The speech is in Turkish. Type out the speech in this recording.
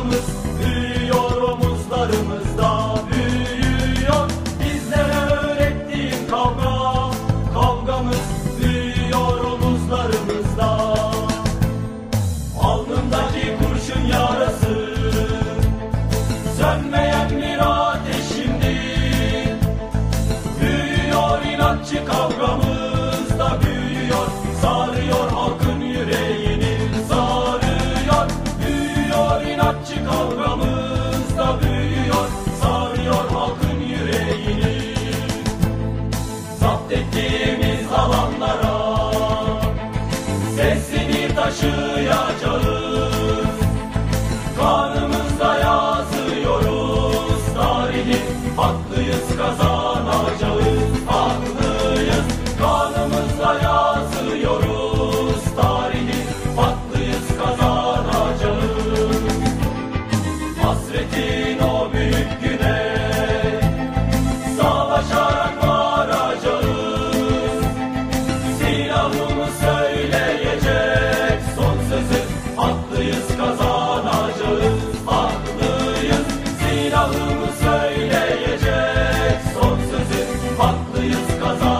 Bayrağımız büyüyor omuzlarımızda büyüyor. Bizlere öğrettiğin kavga Kavgamız büyüyor omuzlarımızda. Alnımdaki kurşun yarası Sönmeyen bir ateş Büyüyor inatçı kavga. Taşıyacağız yazıyoruz tarihi Haklıyız kazanacağız Haklıyız. Kanımızda yazıyoruz tarihi Haklıyız kazanacağız. Hasretin o büyük güne Savaşarak varacağız. Silahımı Haklıyız kazanacağız Haklıyız. Silahımı söyleyecek son sözü Haklıyız kazanacağız